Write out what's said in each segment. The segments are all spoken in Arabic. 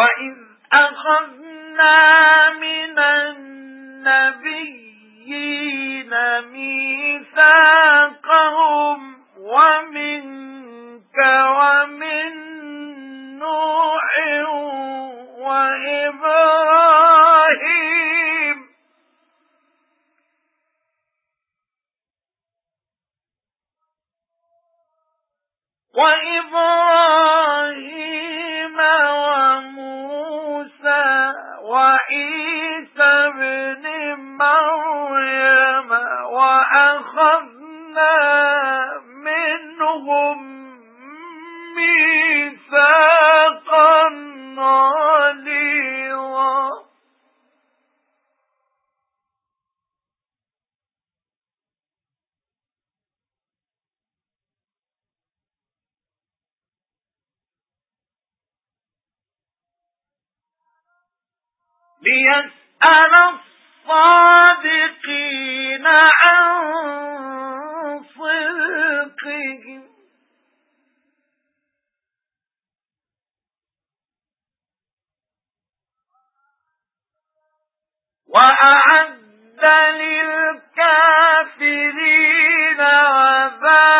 وَإِذْ أَخَذْنَا مِنَ النَّبِيِّينَ مِيثَاقَهُمْ وَمِنكَ وَمِن نُوحٍ وَإِبْرَاهِيمَ وَإِبْرَاهِيمَ وَعِيسَى ابْنِ مَرْيَمَ وَأَخَذْنَا لِيَسْأَلَ الصَّادِقِينَ عَن صِدْقِهِمْ. وَأَعَدَّ لِلْكَافِرِينَ عَذَابًا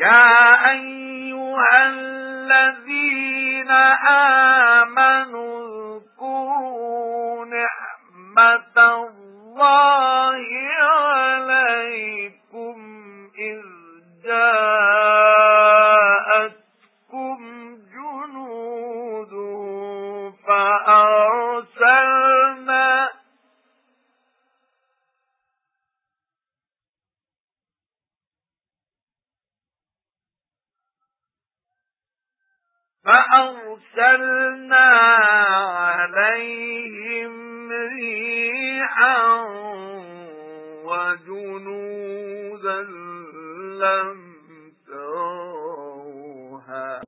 يَا أَيُّهَا الَّذِينَ آمَنُوا اذْكُرُوا نِعْمَةَ اللَّهِ عَلَيْكُمْ إِذْ جَاءَتْكُمْ جُنُودٌ فَأَرْسَلْنَا فَأَرْسَلْنَا عَلَيْهِمْ رِيحًا وَجُنُودًا لَّمْ